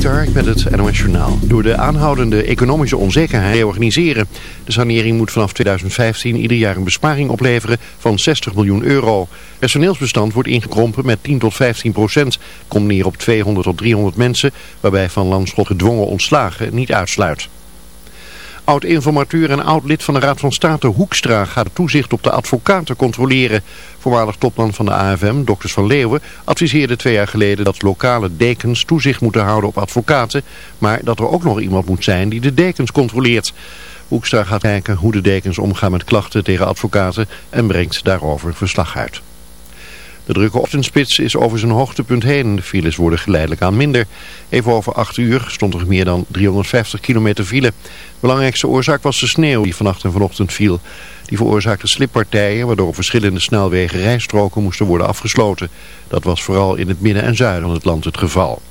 Hark met het NOS Journaal. Door de aanhoudende economische onzekerheid reorganiseren. De sanering moet vanaf 2015 ieder jaar een besparing opleveren van 60 miljoen euro. Personeelsbestand wordt ingekrompen met 10 tot 15 procent. Komt neer op 200 tot 300 mensen, waarbij Van Landschot gedwongen ontslagen niet uitsluit. Oud-informateur en oud-lid van de Raad van State Hoekstra gaat het toezicht op de advocaten controleren. Voormalig topman van de AFM, dokters van Leeuwen, adviseerde twee jaar geleden dat lokale dekens toezicht moeten houden op advocaten, maar dat er ook nog iemand moet zijn die de dekens controleert. Hoekstra gaat kijken hoe de dekens omgaan met klachten tegen advocaten en brengt daarover verslag uit. De drukke ochtendspits is over zijn hoogtepunt heen. De files worden geleidelijk aan minder. Even over 8 uur stond er meer dan 350 kilometer file. Belangrijkste oorzaak was de sneeuw die vannacht en vanochtend viel. Die veroorzaakte slippartijen waardoor verschillende snelwegen rijstroken moesten worden afgesloten. Dat was vooral in het midden en zuiden van het land het geval.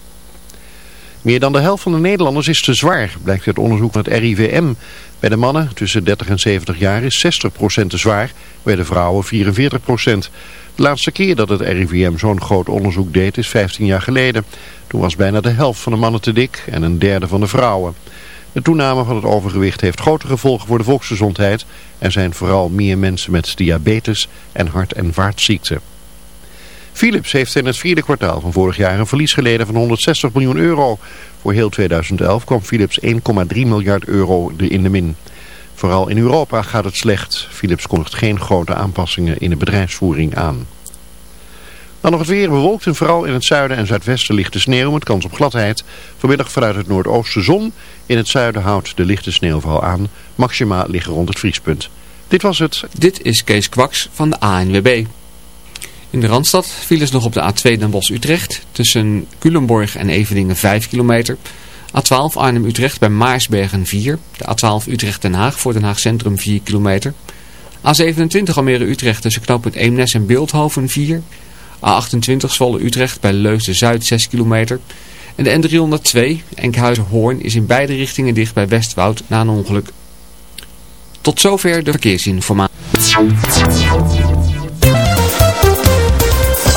Meer dan de helft van de Nederlanders is te zwaar, blijkt uit onderzoek van het RIVM. Bij de mannen tussen 30 en 70 jaar is 60% te zwaar, bij de vrouwen 44%. De laatste keer dat het RIVM zo'n groot onderzoek deed is 15 jaar geleden. Toen was bijna de helft van de mannen te dik en een derde van de vrouwen. De toename van het overgewicht heeft grote gevolgen voor de volksgezondheid. Er zijn vooral meer mensen met diabetes en hart- en vaartziekten. Philips heeft in het vierde kwartaal van vorig jaar een verlies geleden van 160 miljoen euro. Voor heel 2011 kwam Philips 1,3 miljard euro in de min. Vooral in Europa gaat het slecht. Philips kondigt geen grote aanpassingen in de bedrijfsvoering aan. Dan nog het weer bewolkt en vooral in het zuiden en zuidwesten ligt de sneeuw met kans op gladheid. Vanmiddag vanuit het noordoosten zon. In het zuiden houdt de lichte sneeuwval aan. Maxima liggen rond het vriespunt. Dit was het. Dit is Kees Kwaks van de ANWB. In de Randstad vielen nog op de A2 Den Bosch-Utrecht tussen Culemborg en Eveningen 5 kilometer... A12 Arnhem-Utrecht bij Maarsbergen 4. De A12 Utrecht-Den Haag voor Den Haag Centrum 4 kilometer. A27 Almere-Utrecht tussen knooppunt Eemnes en Beeldhoven 4. A28 Zwolle-Utrecht bij Leusden-Zuid 6 kilometer. En de N302 Enkhuizen-Hoorn is in beide richtingen dicht bij Westwoud na een ongeluk. Tot zover de verkeersinformatie.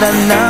night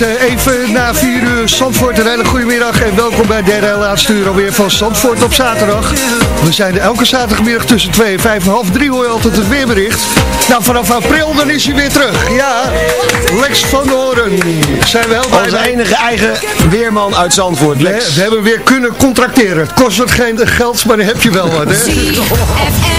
is eh, even na 4 uur Zandvoort. Een hele goede middag en welkom bij de derde en laatste uur alweer van Zandvoort op zaterdag. We zijn er elke zaterdagmiddag tussen 2 en 5 en half 3 hoor je altijd het weerbericht. Nou, vanaf april dan is hij weer terug. Ja, Lex van Horen. Zijn we heel blij Onze mee. enige eigen weerman uit Zandvoort, We, Lex. we hebben weer kunnen contracteren. Het kost wat geen geld, maar dan heb je wel wat. Hè?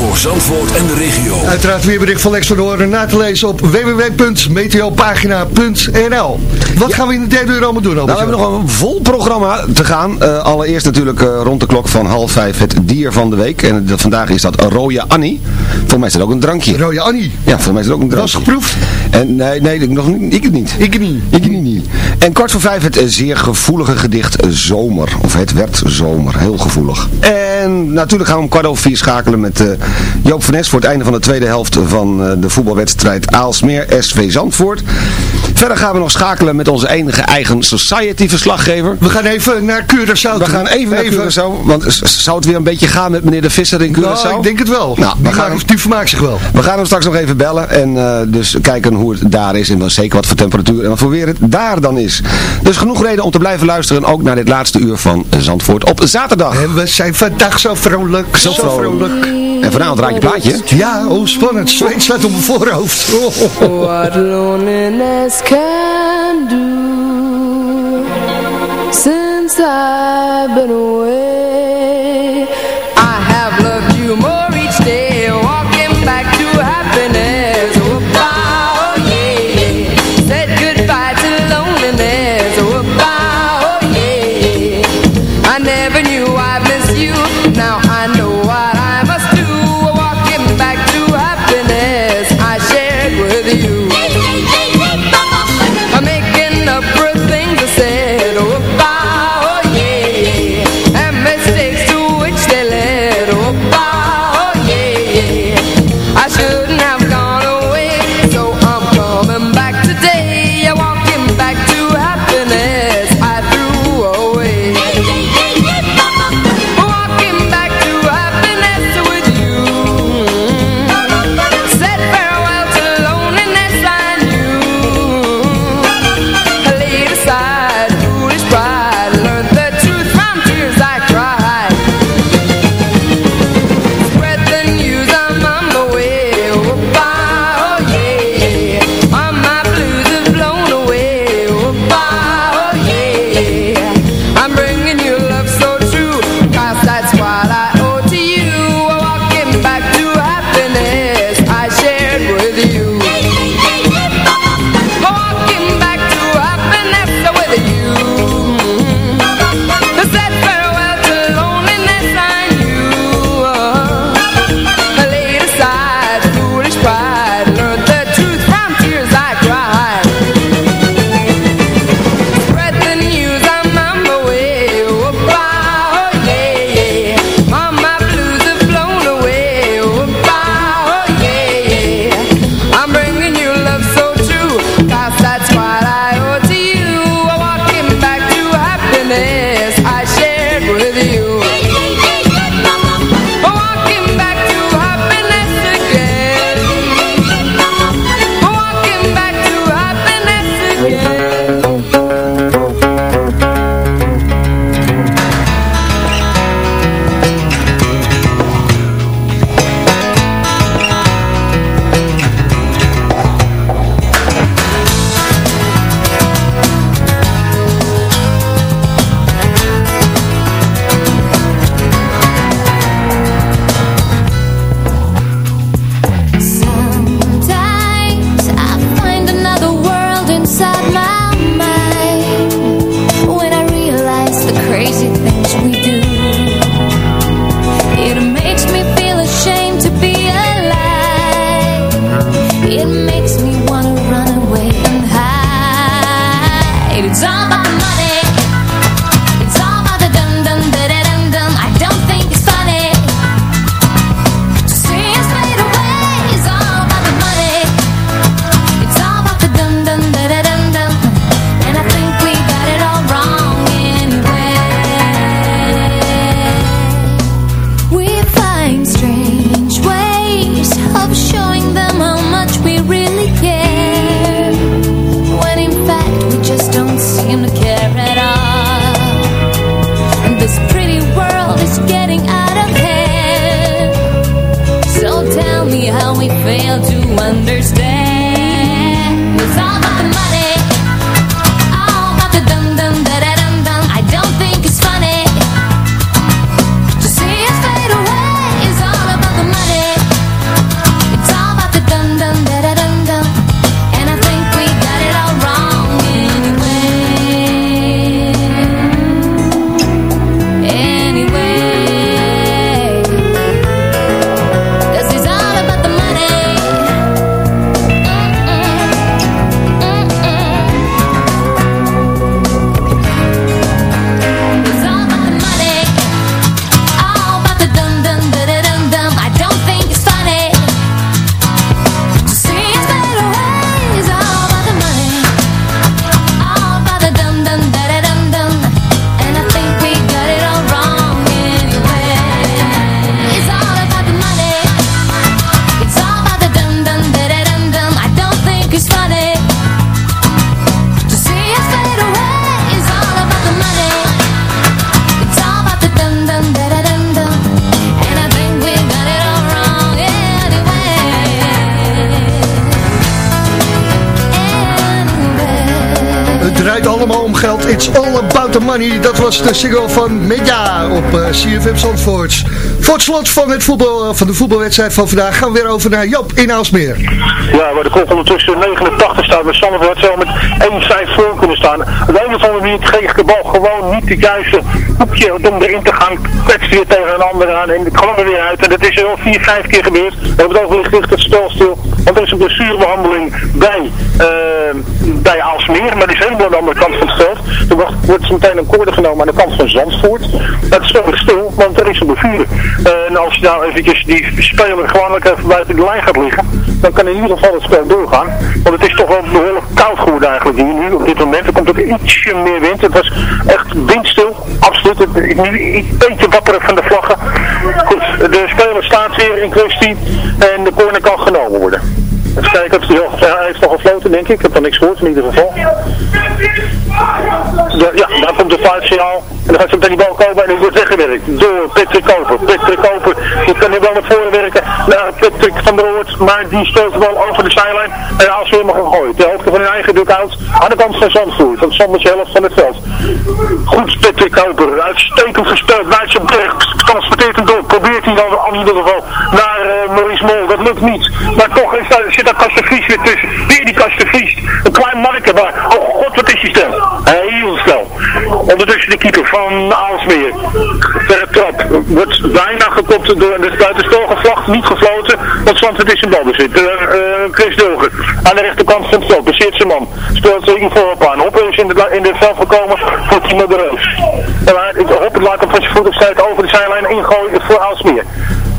Voor Zandvoort en de regio. Uiteraard weerbericht van Lex van Horen na te lezen op www.meteopagina.nl Wat gaan we in de derde uur allemaal doen, Nou, we hebben nog een vol programma te gaan. Eh, allereerst natuurlijk eh, rond de klok van half vijf het dier van de week. En dat- vandaag is dat Rode Annie. Volgens mij is dat ook een drankje. Rode Annie. Ja, volgens mij is dat ook een Dat is drankje. geproefd. En nee, nee, ik nog niet. Ik het niet. Ik niet. Ik niet, niet. En kwart voor vijf het eh, zeer gevoelige gedicht eh, Zomer. Of het werd Zomer. Heel gevoelig. En natuurlijk gaan we om kwart over vier schakelen met eh, Joop van Nes voor het einde van de tweede helft van de voetbalwedstrijd Aalsmeer SV Zandvoort. Verder gaan we nog schakelen met onze enige eigen society verslaggever. We gaan even naar Curaçao We gaan even naar Curaçao, want zou het weer een beetje gaan met meneer de Visser in Curaçao? Nou, ik denk het wel. Nou, we die, gaan, maakt- die vermaakt zich wel. we gaan hem straks nog even bellen en dus kijken hoe het daar is en wel zeker wat voor temperatuur en wat voor weer het daar dan is. Dus genoeg reden om te blijven luisteren, ook naar dit laatste uur van Zandvoort op zaterdag. En we zijn vandaag zo vrolijk. Zo, Zo vrolijk. vrolijk. En vanavond raad je plaatje. Ja, oh spannend. Zweet staat op mijn voorhoofd. Oh. What loneliness can do Since I've been away draait allemaal om geld. It's all about the money. Dat was de single van Media op eh, CFM Zandvoort. Het slot van, het voetbal, eh, van de voetbalwedstrijd van vandaag gaan we weer over naar Joop in Aalsmeer. Ja, waar de klok ondertussen 89 staat. Maar Sanne had zo met 1-5 voor kunnen staan. Op de een of andere manier kreeg de bal gewoon niet het juiste hoekje om erin te gaan. Kwetst weer tegen een ander aan en kwam er weer uit. En dat is er al 4, 5 keer gebeurd. We hebben het overlicht ligt het spel stil. Want er is een blessurebehandeling bij, eh bij Aalsmeer. Maar die is helemaal aan de andere kant van het veld. Er wordt, wordt meteen een koorde genomen aan de kant van Zandvoort. Dat is ligt stil, want er is een blessure. Eh, en als nou eventjes die speler gewoon even buiten de lijn gaat liggen, dan kan in ieder geval het spel doorgaan. Want het is toch wel behoorlijk koud geworden eigenlijk hier nu op dit moment. Er komt ook ietsje meer wind. Het was echt windstil, absoluut. Het, nu een beetje wapperig van de vlaggen. Goed, de speler staat weer in kwestie en de corner kan genomen worden. Even kijken, hij heeft nog gefloten denk ik. Ik heb nog niks gehoord in ieder geval. Ja, daar komt de fluitsignaal. En dan gaat ze meteen die bal komen en die wordt weggewerkt. Door Patrick Koper. Patrick Koper, die kan nu wel naar voren werken. Naar Patrick van der Oort. Maar die speelt de bal over de zijlijn. En als we hem gaan gooien. De hoogte van hun eigen dugout. Aan de kant van Zandvoort. Van Zandvoortse helft van het veld. Goed Patrick Koper. Uitstekend gespeeld. Wijtse Berg. Transporteert hem door. Probeert hij dan in ieder geval naar uh, Maurice Mol. Dat lukt niet. Maar toch is zit daar Kasten Vries weer tussen. Weer die Kasten Vries. Een klein manneke. Maar oh god wat is die snel. Heel snel. Ondertussen de keeper van Aalsmeer. Verre trap. Wordt bijna gekopt door de buitenspel gevlacht. Niet gefloten. Want Zandvoort is in balbezit. Uh, Chris Dulger. Aan de rechterkant van het veld. Bezeert zijn man. Speelt in voorop aan. Is in de, in de veld gekomen voor Timo de Roos. En hij, Hoppen laat hem van zijn voet over de zijlijn ingooien voor Aalsmeer.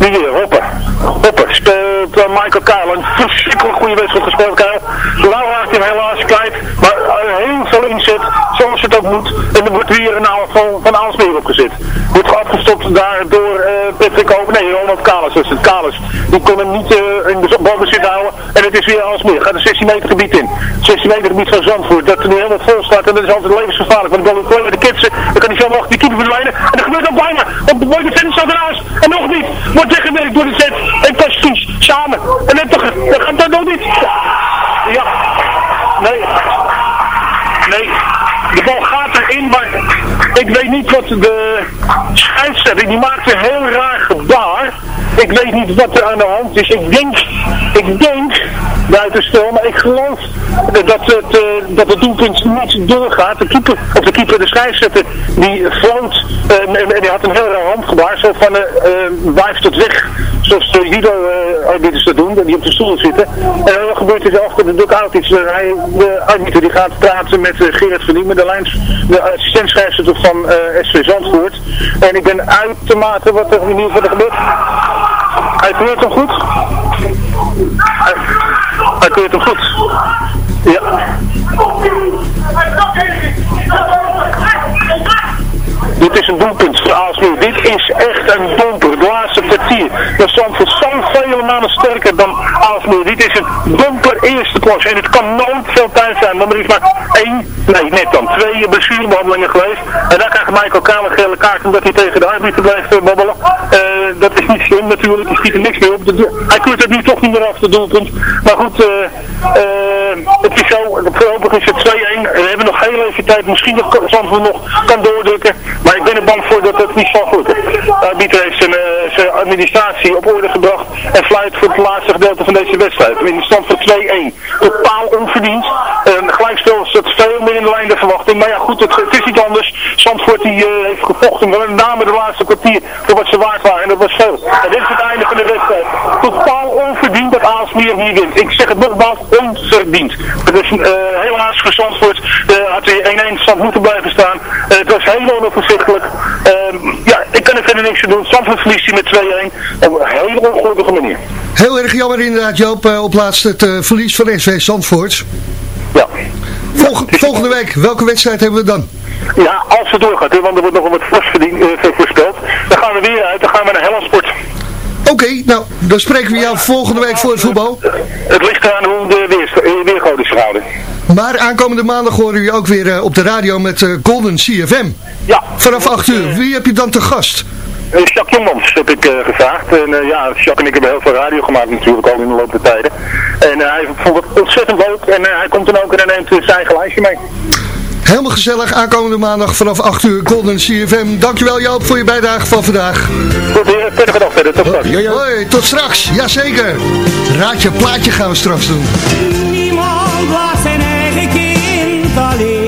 Nu weer, Hopper. Hopper uh, Michael Kuil. Een verschrikkelijk goede wedstrijd gespeeld, Kuil. Nou raakt hij hem helaas kwijt. Maar uh, heel veel inzet, zoals het ook moet. En er wordt weer een aanval van Aalsmeer opgezet. Wordt afgestopt daar door uh, Patrick Over. Nee, Ronald Kalis is het. Kalis. Die kon hem niet in de balbezit houden. En het is weer Aalsmeer. Gaat een 16 meter gebied in. 16 meter gebied van Zandvoort. Dat er nu helemaal vol staat. En dat is altijd levensgevaarlijk. Want bal is met de kitsen. Dan kan hij zo nog die keeper verdwijnen. En dat gebeurt ook bijna. Want de mooie defensie staat ernaast. En nog niet. Wordt weggewerkt door de zet. En Kastjes. Samen. En dan toch. Dat gaat dat nog niet. Ja. Nee. Nee. De bal gaat erin, maar ik weet niet wat de scheidsrechter, die maakt een heel raar. Ik weet niet wat er aan de hand is. Ik denk, ik denk, buitenstel, maar ik geloof dat het, uh, dat het doelpunt niet doorgaat. De keeper, of de keeper, de die floot uh, en, en die had een heel raar handgebaar, zo van uh, wuift het weg. Zoals de judo-arbiters dat doen, die op de stoel zitten. En dan gebeurt er achter de dugout iets. Hij, de arbiter die gaat praten met Gerard van de, lijns, de assistentschrijfster van uh, SV Zandvoort. En ik ben uitermate wat er in ieder geval gebeurt. Hij keurt hem goed. Hij keurt hem goed. Ja. Dit is een doelpunt voor Aalsmeer. Dit is echt een domper. De laatste kwartier. Dat Zandvoort zo vele malen sterker dan Aalsmeer. Dit is een domper eerste klas en het kan nooit veel tijd zijn, want er is maar één, nee net dan, twee blessurebehandelingen geweest. En daar krijgt Michael Kaal een gele kaart omdat hij tegen de arbiter blijft babbelen. Eh, dat is niet slim natuurlijk, hij schiet er niks meer op. De- hij kunt het nu toch niet meer af, de doelpunt. Maar goed, eh, eh, het is zo, voorlopig is het 2-1. We hebben nog heel even tijd, misschien dat Zandvoort nog kan doordrukken. Maar ik ben er bang voor dat het niet zal lukken. De arbiter heeft zijn, zijn administratie op orde gebracht en fluit voor het laatste gedeelte van deze wedstrijd. In de stand van 2-1. Totaal onverdiend. Een gelijkspel is dat veel meer in de lijn der verwachting. Maar ja goed, het, is niet anders. Zandvoort die, eh, heeft gevochten, met name de laatste kwartier, voor wat ze waard waren. En dat was veel. En dit is het einde van de wedstrijd. Totaal onverdiend dat Aalsmeer hier wint. Ik zeg het nogmaals, onverdiend. Het is eh, helaas voor Zandvoort. eh, had hij 1-1 stand moeten blijven staan. Het was heel onvoorzichtig. Ehm, ja, verder niks doen. Zandvoort verliest hij met 2-1. Op een hele ongelukkige manier. Heel erg jammer inderdaad Joop, eh, op laatst het eh, verlies van SV Zandvoort. Ja. Volg- volgende week, welke wedstrijd hebben we dan? Ja, als het doorgaat, want er wordt nog wat fors eh, voorspeld. Dan gaan we weer uit, dan gaan we naar Hellensport. Oké, nou, dan spreken we jou volgende week voor het voetbal. Het ligt eraan hoe de weer, weercode is gehouden. Maar aankomende maandag horen we ook weer eh, op de radio met eh, Golden CFM. Ja. Vanaf 8 uur. Wie heb je dan te gast? Eh, Jacques Jongmans heb ik eh, gevraagd. En eh, ja, Jacques en ik hebben heel veel radio gemaakt natuurlijk al in de loop der tijden. En eh, hij vond het ontzettend leuk en eh, hij komt dan ook en hij neemt eh, zijn eigen lijstje mee. Helemaal gezellig, aankomende maandag vanaf 8 uur Golden CFM. Dankjewel Joop voor je bijdrage van vandaag. Goed, eh, prettige dag verder. Tot straks. Hoi, tot straks. Jazeker. Raadje plaatje gaan we straks doen. Kind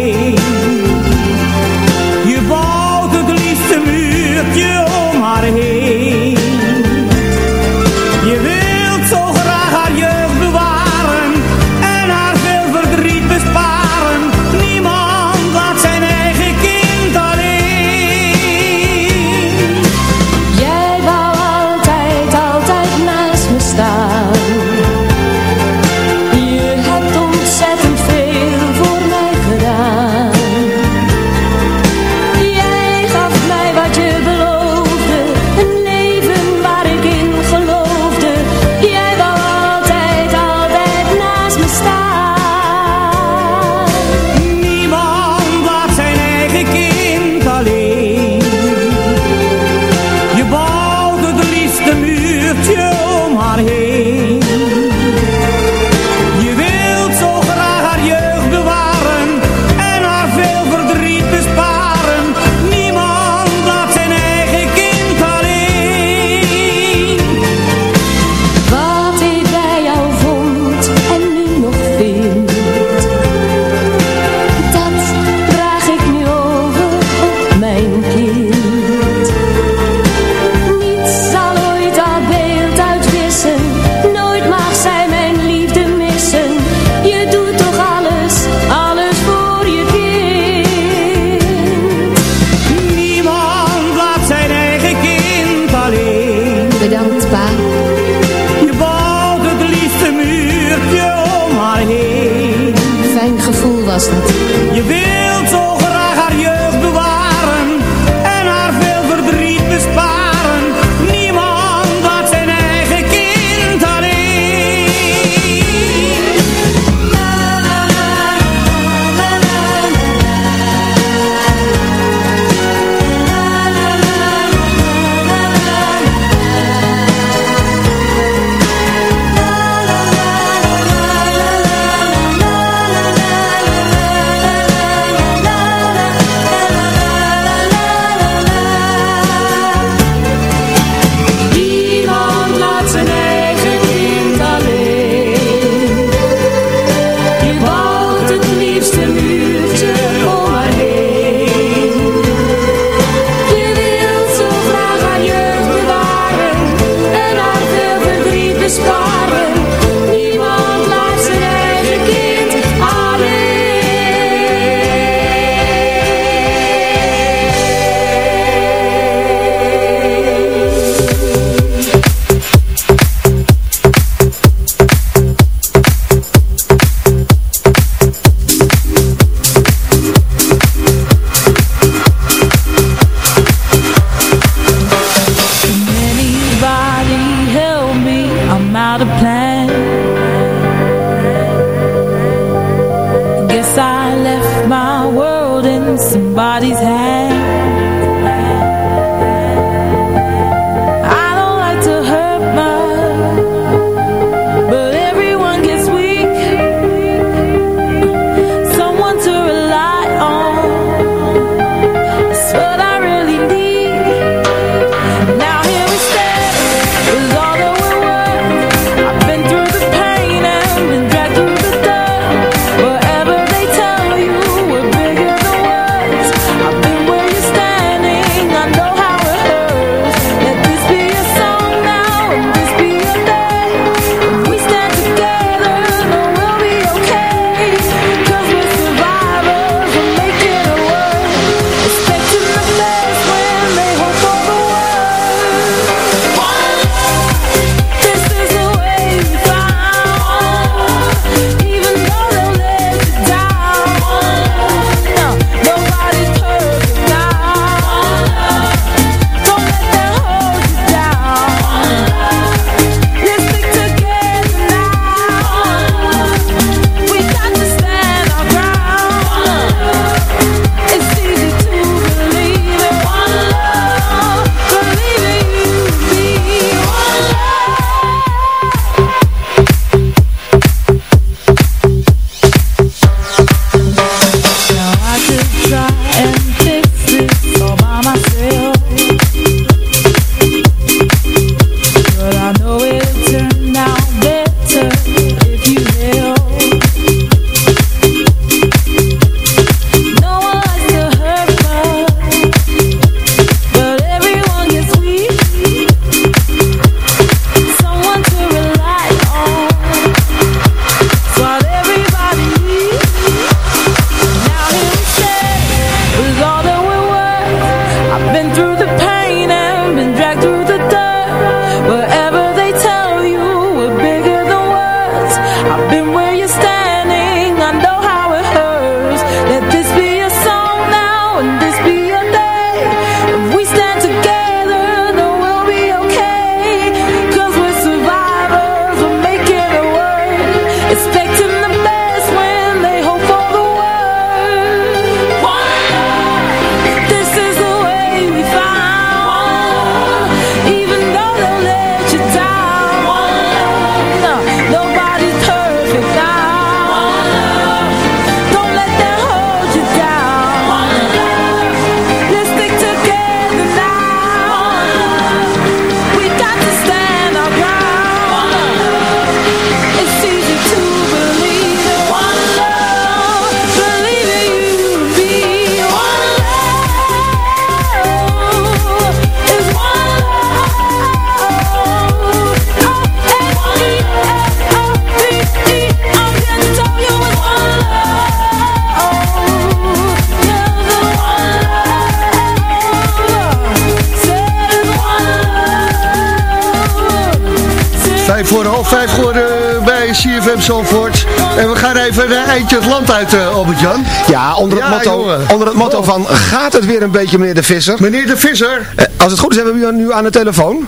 Vijf geworden bij CFM Zandvoort. En we gaan even een eindje het land uit, eh, Albert-Jan. Ja, onder het, Ja, motto, jongen. onder het motto Oh. van gaat het weer een beetje meneer de Visser? Meneer de Visser. Eh, als het goed is hebben we u nu aan de telefoon.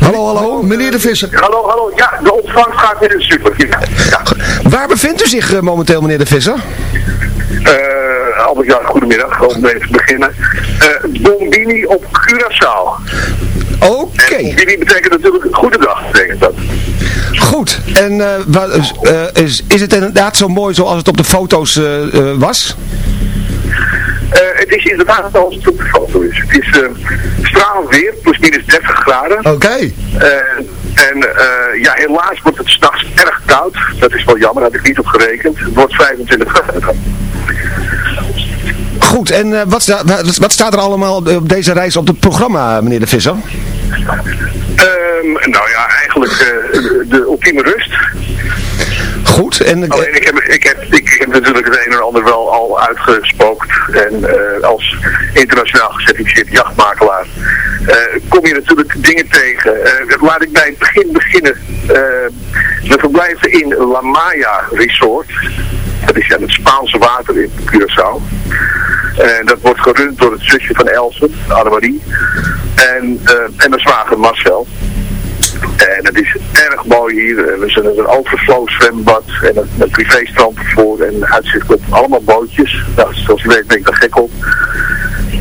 Hallo, hallo. Meneer de Visser. Hallo, hallo. Ja, de ontvangst gaat weer super. Ja. ja. Waar bevindt u zich eh, momenteel meneer de Visser? Eh, Albert Jan, goedemiddag. Om even te beginnen. Eh Bombini op Curaçao. Oké. En Bombini betekent natuurlijk goedendag, betekent dat. Goed. En eh, wa- eh, is, is het inderdaad zo mooi zoals het op de foto's eh, eh, was? Eh, het is inderdaad zoals het op de foto is. Het is eh stralend weer, plus minus 30 graden. Oké. Eh, en eh, ja, helaas wordt het s'nachts erg koud. Dat is wel jammer, daar had ik niet op gerekend. Het wordt 25 graden. Goed. En eh, wat, wat, wat staat er allemaal op deze reis op het programma meneer de Visser? Ehm, nou ja, eigenlijk eh, de ultieme rust. Goed. En, Alleen ik heb, ik, heb, ik heb natuurlijk het een en ander wel al uitgespookt. En eh, als internationaal gecertificeerd jachtmakelaar eh, kom je natuurlijk dingen tegen. Eh, laat ik bij het begin beginnen. We verblijven in La Maya Resort. Dat is aan het Spaanse water in Curaçao. En dat wordt gerund door het zusje van Elsen, Annemarie. En, eh en mijn zwager Marcel. En het het is erg mooi hier. Eh, We zijn een overflow zwembad en een, een privéstrand ervoor en uitzicht op allemaal bootjes. Nou, zoals je weet ben ik daar gek op.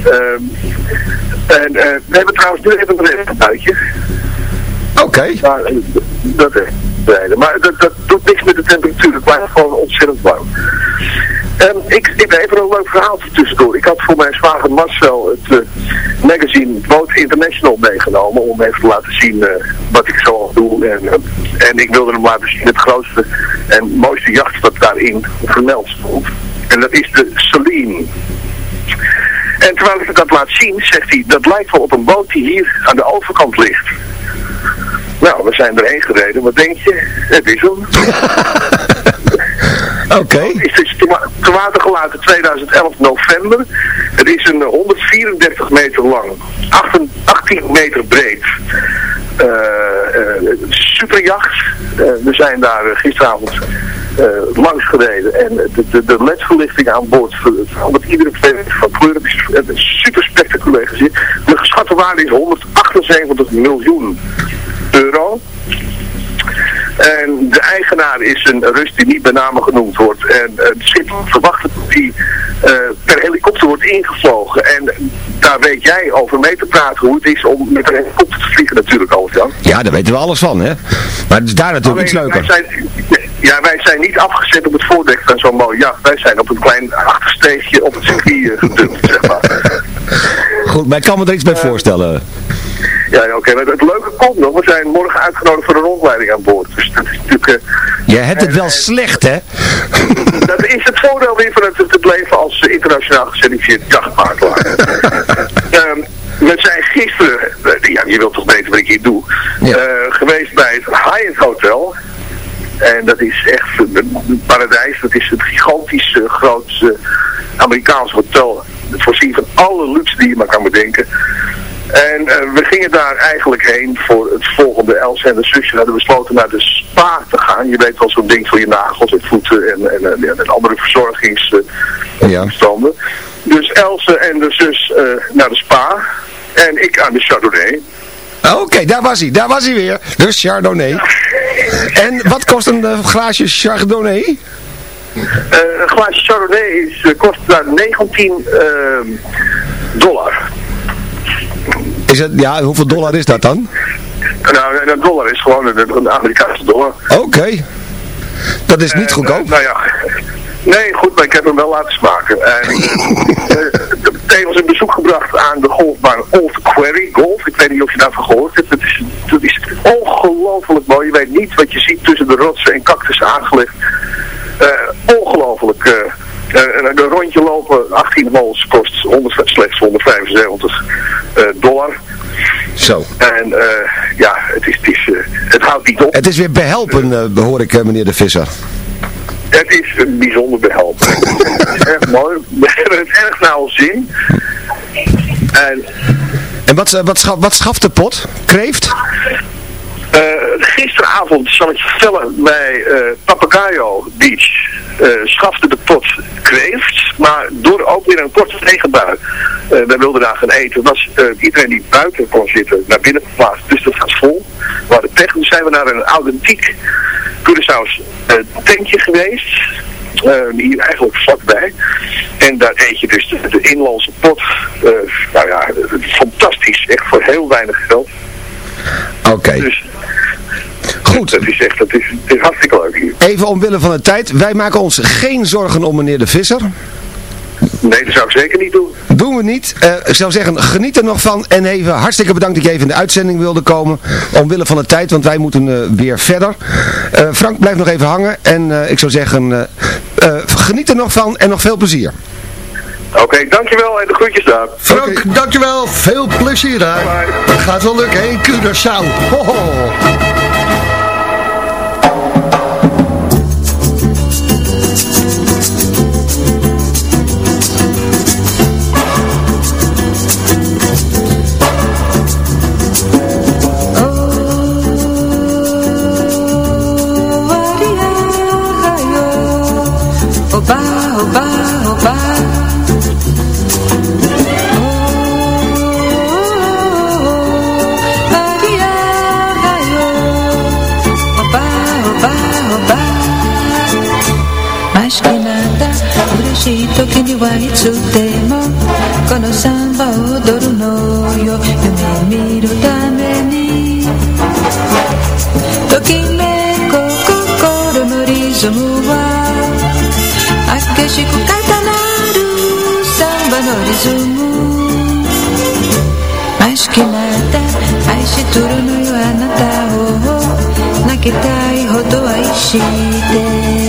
Ehm, en eh, we hebben trouwens nu even een regenbuitje. Oké. Eh, dat Maar dat, dat doet niks met de temperatuur. Het blijft gewoon ontzettend warm. Ehm, ik, ik heb even een leuk verhaal tussendoor. Ik had voor mijn zwager Marcel het eh, magazine Boat International meegenomen. Om even te laten zien eh, wat ik zo doe. En, eh, en ik wilde hem laten zien het grootste en mooiste jacht dat daarin vermeld stond. En dat is de Celine. En terwijl ik dat laat zien, zegt hij, dat lijkt wel op een boot die hier aan de overkant ligt. Nou, we zijn erheen gereden. Wat denk je? Het is hem. Oké. Het is dus te, wa- te water gelaten 2011 november. Het is een 134 meter lang, 18 18 meter breed. eh, eh, superjacht. Eh, we zijn daar gisteravond langs gereden en de, de, de ledverlichting aan boord ver- verandert iedere twee van kleur. Is een super spectaculair gezicht. De geschatte waarde is 178 miljoen euro. En de eigenaar is een Rus die niet bij name genoemd wordt. En eh, het schip verwacht dat die eh, per helikopter wordt ingevlogen. En daar weet jij over mee te praten hoe het is om met een helikopter te vliegen natuurlijk, Albert-Jan. Ja, daar weten we alles van, hè. Maar het is daar natuurlijk iets Alleen, wij leuker. zijn, ja, wij zijn niet afgezet op het voordek van zo'n mooi jacht. Wij zijn op een klein achtersteegje op het circuit eh, gedumpt, zeg maar. Goed, maar ik kan me er iets bij voorstellen. Ja, oké. maar het leuke komt nog. We zijn morgen uitgenodigd voor een rondleiding aan boord. Dus dat is natuurlijk... eh, Je hebt het wel slecht, hè? Dat is het voordeel weer van het, het leven als eh, internationaal gecertificeerd jachtmakelaar. Ehm, we zijn gisteren, eh, ja, je wilt toch weten wat ik hier doe, eh, geweest bij het Hyatt Hotel. En dat is echt een paradijs. Dat is een gigantisch eh, groot eh, Amerikaans hotel. Voorzien van alle luxe die je maar kan bedenken. En eh, we gingen daar eigenlijk heen voor het volgende. Els en de zusje hadden besloten naar de spa te gaan. Je weet wel zo'n ding voor je nagels en voeten en, en, en, en andere verzorgingsbestanden. Dus Else en de zus eh, naar de spa. En ik aan de Chardonnay. Oké, daar was hij. Daar was hij weer. De Chardonnay. En wat kost een eh, glaasje Chardonnay? Een glaasje Chardonnay is, kost daar 19 ehm, dollar. Is het, ja, hoeveel dollar is dat dan? Nou, en een dollar is gewoon een, Amerikaanse dollar. Oké. Dat is niet goedkoop. eh, nou ja, nee, goed, maar ik heb hem wel laten smaken. En eh, tevens een bezoek gebracht aan de golfbaan Old Quarry Golf. Ik weet niet of je daarvan gehoord hebt. Het is, het is ongelooflijk mooi. Je weet niet wat je ziet tussen de rotsen en cactussen aangelegd. Eh, ongelooflijk. Eh, een, rondje lopen, 18 holes, kost 100, slechts 175 eh, dollar. Zo. En eh, ja, het, is, het, is, het houdt niet op. Het is weer behelpen, eh, hoor ik, meneer de Visser. Het is een bijzonder behelp. het is erg mooi. We hebben het erg naar ons zin. En En wat, wat, wat schaft de pot? Kreeft? Eh, gisteravond zal ik vertellen bij eh Papagayo Beach eh, schafte de pot kreeft, maar door ook weer een korte regenbui. Wij wilden daar gaan eten. Was iedereen die buiten kon zitten naar binnen geplaatst, dus dat was vol. We hadden pech, dus zijn we naar een authentiek Curaçao's tentje geweest. hier eigenlijk vlakbij. En daar eet je dus de, de inlandse pot. nou ja, fantastisch. Echt voor heel weinig geld. Oké. Dus goed. Dat is echt, dat is, het is hartstikke leuk hier. Even omwille van de tijd. Wij maken ons geen zorgen om meneer de Visser. Nee, dat zou ik zeker niet doen. Doen we niet. Eh, ik zou zeggen, geniet er nog van. En even hartstikke bedankt dat je even in de uitzending wilde komen. Omwille van de tijd, want wij moeten eh, weer verder. Eh, Frank, blijf nog even hangen. En ik zou zeggen, geniet er nog van en nog veel plezier. Oké, dankjewel en de groetjes daar. Frank, dankjewel. Veel plezier daar. Dat gaat wel lukken, hè? Curaçao. Ho, ho. 時にはいつでもこのサンバを踊るのよ夢見るためにときめく心のリズムは激しく重なるサンバのリズム愛しきなた愛しとるのよあなたを泣きたいほど愛して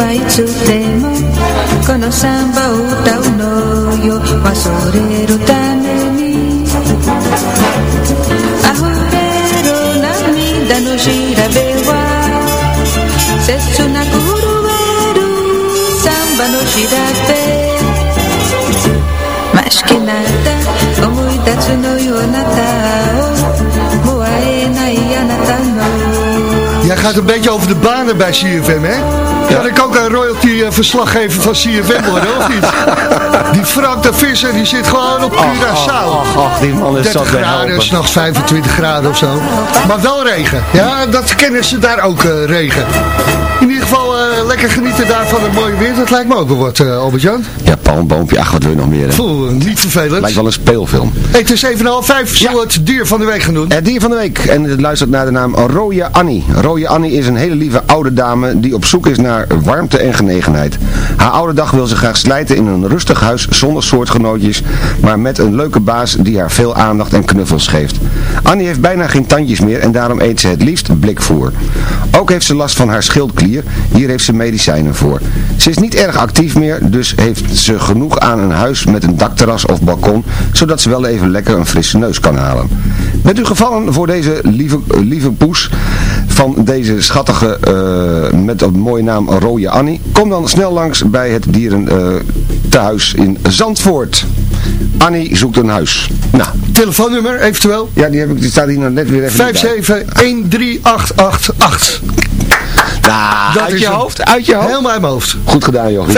Guaichu temo Kono samba utau noyo Wasorero tanemi Ahorero namida no shirabewa Setsu nakuru waru Samba no shirabe Mashinata omuitatsu no yonata o Moae nai anata Jij gaat een beetje over de banen bij CFM, hè? Kan ik ook een royalty-verslaggever van CFM worden, of niet? Die Frank de Visser, die zit gewoon op Curaçao. ach, ach, die man is 30 zat weer graden, s'nachts 25 graden of zo. Maar wel regen. Ja, dat kennen ze daar ook, eh, regen. In ieder geval eh, lekker genieten daar van het mooie weer. Dat lijkt me ook wel wat, eh, Albert-Jan. Ja, palmboompje, ach, wat wil je nog meer, hè? Poeh, niet vervelend. Lijkt wel een speelfilm. Hey, het is even half vijf. Zullen we het dier van de week gaan doen? Het dier van de week. En het luistert naar de naam Rooie Annie. Rooie Annie is een hele lieve oude dame die op zoek is naar warmte en genegenheid. Haar oude dag wil ze graag slijten in een rustig huis zonder soortgenootjes, maar met een leuke baas die haar veel aandacht en knuffels geeft. Annie heeft bijna geen tandjes meer en daarom eet ze het liefst blikvoer. Ook heeft ze last van haar schildklier. Hier heeft ze medicijnen voor. Ze is niet erg actief meer, dus heeft ze genoeg aan een huis met een dakterras of balkon, zodat ze wel even lekker een frisse neus kan halen. Bent u gevallen voor deze lieve, lieve poes van deze schattige, eh, met een mooie naam Rode Annie? Kom dan snel langs bij het dieren eh, in Zandvoort. Annie zoekt een huis. Nou, Telefoonnummer eventueel? ja, die, heb ik, die staat hier nou net weer even niet bij. 5713888. Nou, Dat uit is je hoofd, uit je hoofd. Helemaal in mijn hoofd. Goed gedaan, joh. 5713888.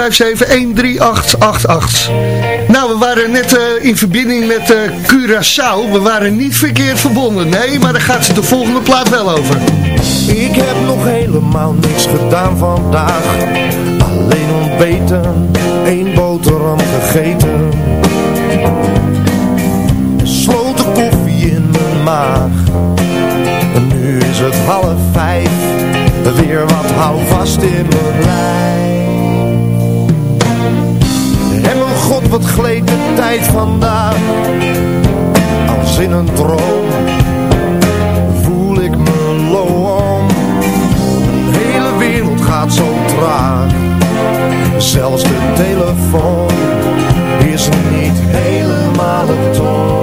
Nou, we waren net eh, in verbinding met eh, Curaçao. We waren niet verkeerd verbonden. Nee, maar daar gaat de volgende plaat wel over. Ik heb nog helemaal niks gedaan vandaag Alleen ontbeten, één boterham gegeten Sloten koffie in mijn maag En nu is het half vijf Weer wat houvast in mijn lijf En mijn god wat gleed de tijd vandaag Als in een droom voel ik me loom. De hele wereld gaat zo traag. Zelfs de telefoon is niet helemaal het toon.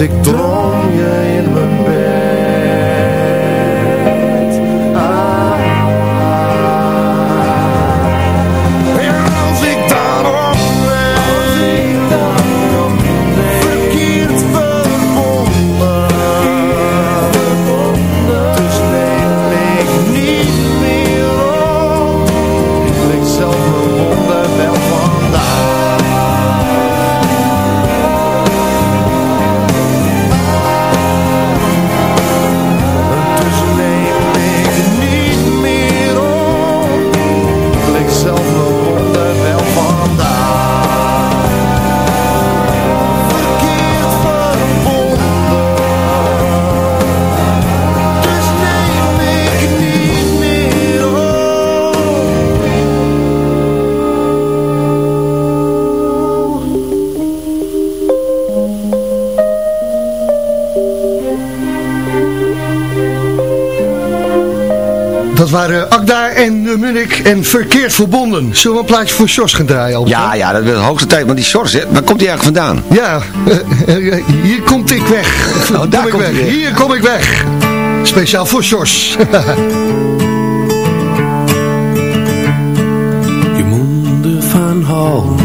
ik. Akda en uh, Munich en verkeerd verbonden. Zullen we een plaatje voor Sjors gaan draaien? Albert? Ja, ja, dat is de hoogste tijd. Want die Sjors, hè, waar komt die eigenlijk vandaan? Ja, eh, eh, hier komt ik weg. Oh, daar kom ik komt weg. hij. Hier kom ik weg. Speciaal voor Sjors. Je moeder van Hal,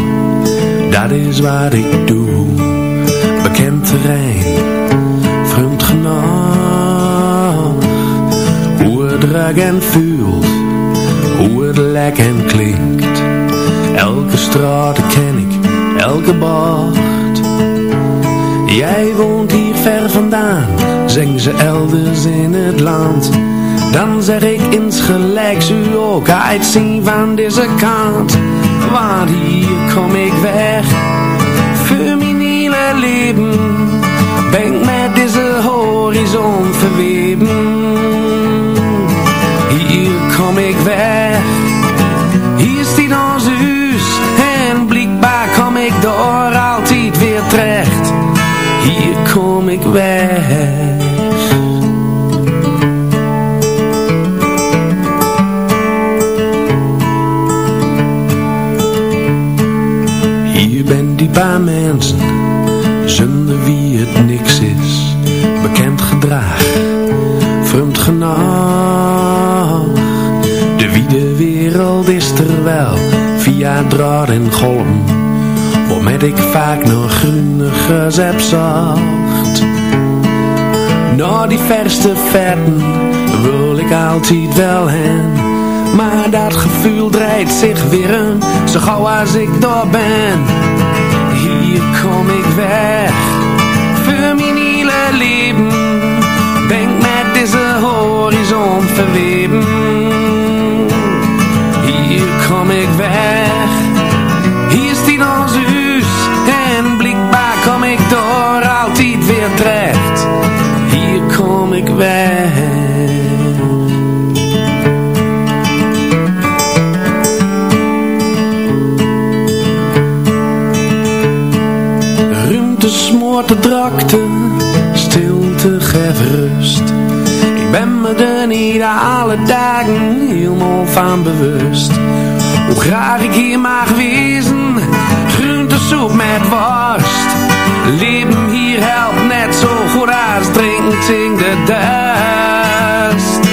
dat is wat ik doe. Bekend terrein, vreemd genoeg. Hoe en voelt, hoe het lijkt en klinkt. Elke straat ken ik, elke bocht. Jij woont hier ver vandaan, zeggen ze elders in het land. Dan zeg ik insgelijks u ook uitzien van deze kant. Want hier kom ik weg, voor mijn hele leven. Ben ik met deze horizon verweven. Hier kom ik weg, hier stiet ons huis. En blijkbaar kom ik door altijd weer terecht. Hier kom ik weg. Hier ben die paar mensen, zonder wie het niks wel, via draad en golm. Waarmet ik vaak nog groenigers heb zacht. Naar die verste verten wil ik altijd wel heen. Maar dat gevoel draait zich weer om, zo gauw als ik daar ben. Hier kom ik weg, voor mijn hele leven. Ben ik met deze horizon verweven. Kom ik weg, hier staat ons huis. En blijkbaar kom ik door altijd weer terecht. Hier kom ik weg. Ruimte smoort de drakte, stilte geeft rust. Ik ben me er niet alle dagen helemaal van bewust. Hoe graag ik hier mag wezen, groentesoep met worst. Leven hier helpt net zo goed als drinkt in de dust.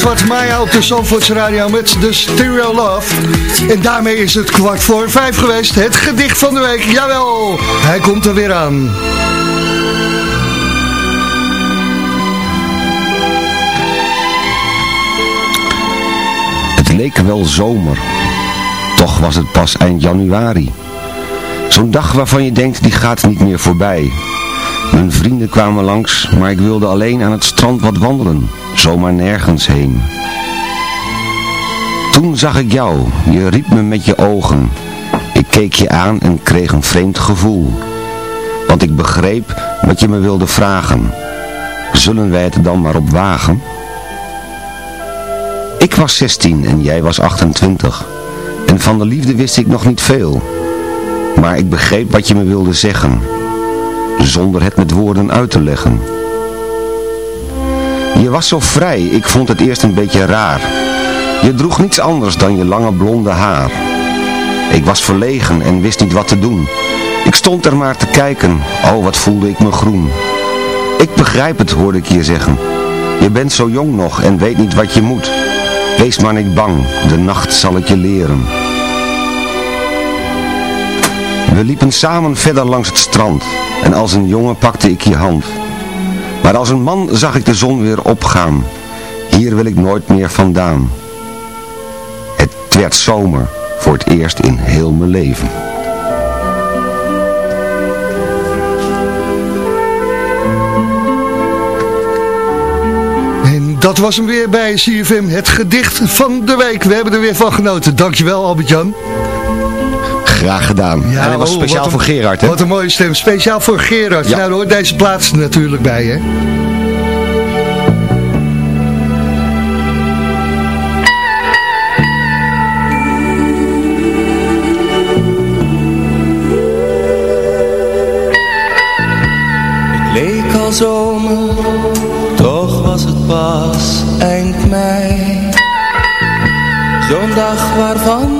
Edward Maya op de Zandvoorts Radio met de Stereo Love. En daarmee is het kwart voor vijf geweest. Het gedicht van de week, jawel, hij komt er weer aan. Het leek wel zomer. Toch was het pas eind januari. Zo'n dag waarvan je denkt, die gaat niet meer voorbij. Mijn vrienden kwamen langs, maar ik wilde alleen aan het strand wat wandelen. Zomaar nergens heen. Toen zag ik jou, je riep me met je ogen. Ik keek je aan en kreeg een vreemd gevoel. Want ik begreep wat je me wilde vragen. Zullen wij het dan maar op wagen? Ik was 16 en jij was 28. En van de liefde wist ik nog niet veel. Maar ik begreep wat je me wilde zeggen. Zonder het met woorden uit te leggen. Je was zo vrij, ik vond het eerst een beetje raar. Je droeg niets anders dan je lange blonde haar. Ik was verlegen en wist niet wat te doen. Ik stond er maar te kijken, oh wat voelde ik me groen. Ik begrijp het, hoorde ik je zeggen. Je bent zo jong nog en weet niet wat je moet. Wees maar niet bang, de nacht zal ik je leren. We liepen samen verder langs het strand en als een jongen pakte ik je hand. Maar als een man zag ik de zon weer opgaan. Hier wil ik nooit meer vandaan. Het werd zomer voor het eerst in heel mijn leven. En dat was hem weer bij CFM, het gedicht van de week. We hebben er weer van genoten. Dankjewel Albert-Jan. Graag gedaan. en hij was oh, speciaal voor Gerard, hè? Wat een mooie stem. Speciaal voor Gerard. Ja. Nou, daar hoort deze plaats er natuurlijk bij, hè? leek al zomer, toch was het pas eind mei. Zo Zo'n dag waarvan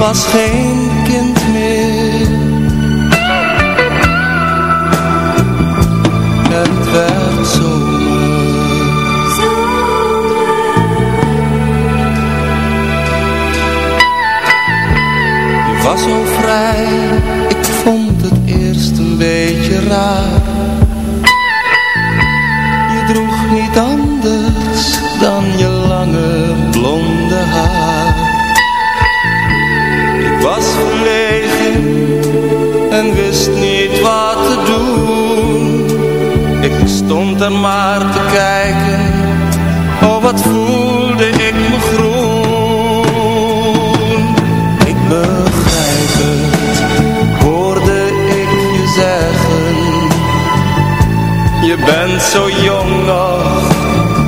was geen kind meer. Het werd zomer. Je was zo vrij, er maar te kijken, oh wat voelde ik me groen. Ik begrijp het, hoorde ik je zeggen. Je bent zo jong nog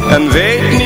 en weet niet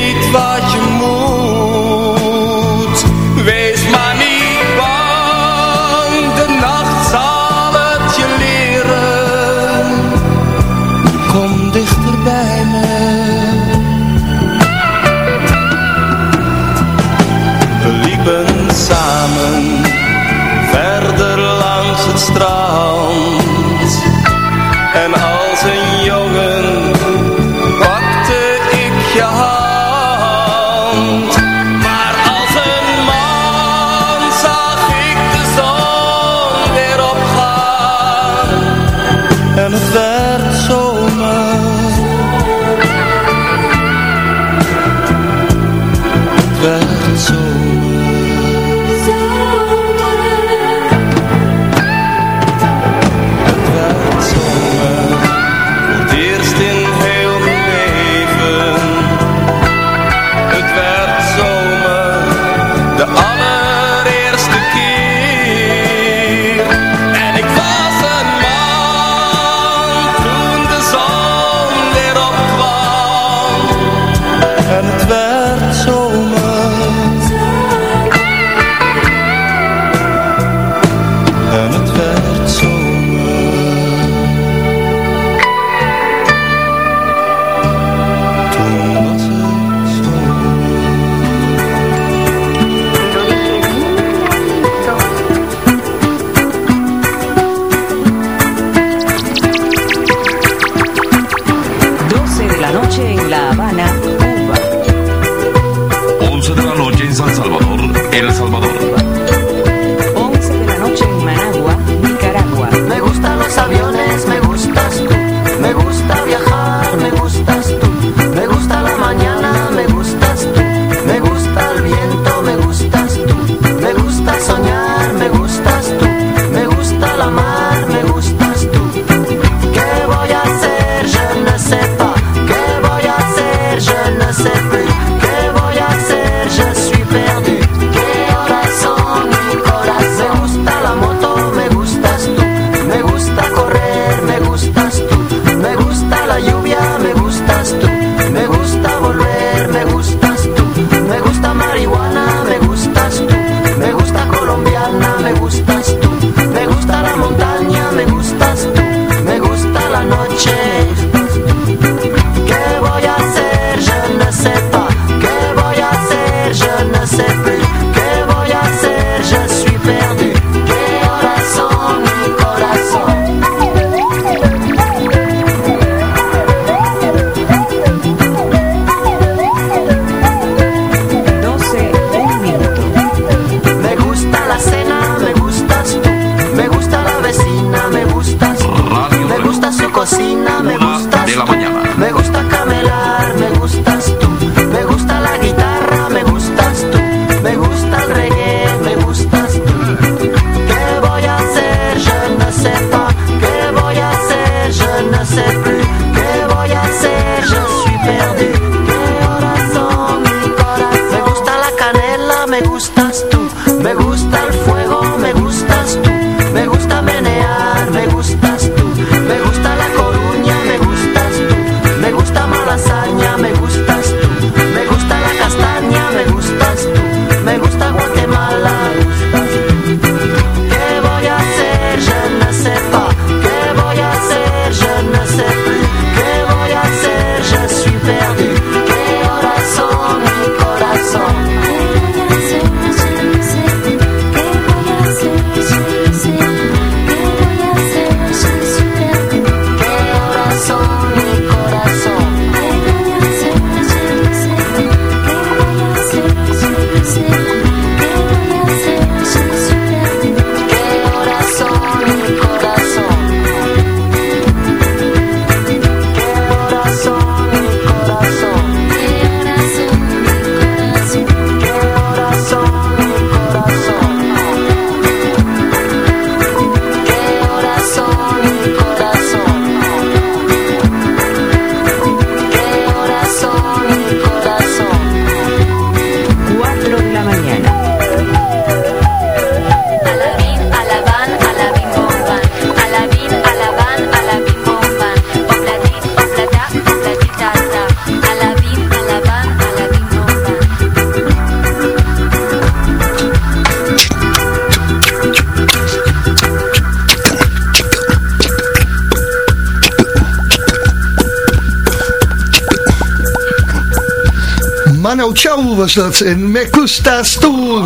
dat. En Me Gustas Tú.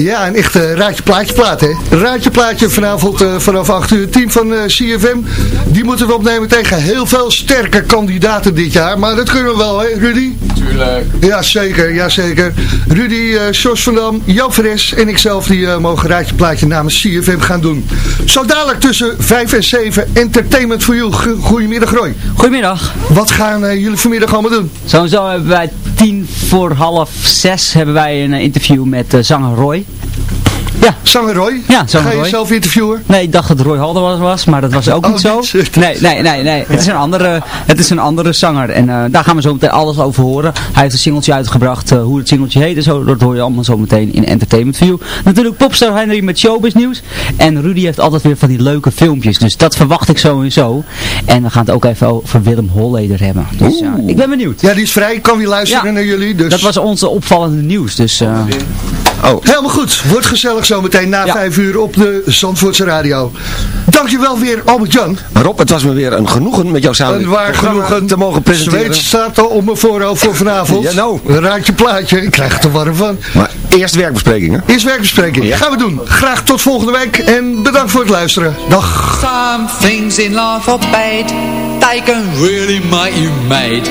Ja, een echte raadje plaatje plaat, hè. Raadje plaatje vanavond eh, vanaf 8 uur. Team van eh, CFM, die moeten we opnemen tegen heel veel sterke kandidaten dit jaar. Maar dat kunnen we wel, hè, Rudy? Tuurlijk. Ja, zeker, ja, zeker. Rudy, eh Jos van Dam, Jan Fres en ikzelf die eh, mogen raadje plaatje namens CFM gaan doen. Zo dadelijk tussen 5 en 7, Entertainment for You. Go- Goedemiddag, Roy. Goedemiddag. Wat gaan eh, jullie vanmiddag allemaal doen? Sowieso hebben wij tien voor half zes hebben wij een eh, interview met eh, zanger Roy. Ja. Zanger Roy? Ja, zanger Ga je Roy. zelf interviewen? Nee, ik dacht dat Roy Halder was, was maar dat was ook Oh, niet zo. niet? Nee, nee, nee, nee. Het is een andere, het is een andere zanger. En eh, daar gaan we zo meteen alles over horen. Hij heeft een singeltje uitgebracht. eh, hoe het singeltje heet en zo, dat hoor je allemaal zo meteen in Entertainment View. Natuurlijk Popstar Henry met Showbiz nieuws. En Rudy heeft altijd weer van die leuke filmpjes. Dus dat verwacht ik sowieso. En we gaan het ook even over Willem Holleder hebben. Dus ik ben benieuwd. Ja, die is vrij. Kan weer luisteren naar jullie. Dus... Dat was onze opvallende nieuws. Dus, eh, Oh. Helemaal goed. Wordt gezellig zometeen na vijf uur op de Zandvoortse Radio. Dankjewel weer Albert-Jan. Rob, het was me weer een genoegen met jou samen Een waar genoegen. te mogen presenteren. Zweet staat al op mijn voorhoofd voor vanavond. Ja, nou. Een raadje plaatje. Ik krijg het er warm van. Maar eerst werkbesprekingen. Eerst werkbespreking. Ja. Gaan we doen. Graag tot volgende week. En bedankt voor het luisteren. Dag. Some things in life are bad, they can really make you mad.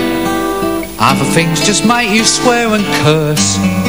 Other things just make you swear and curse.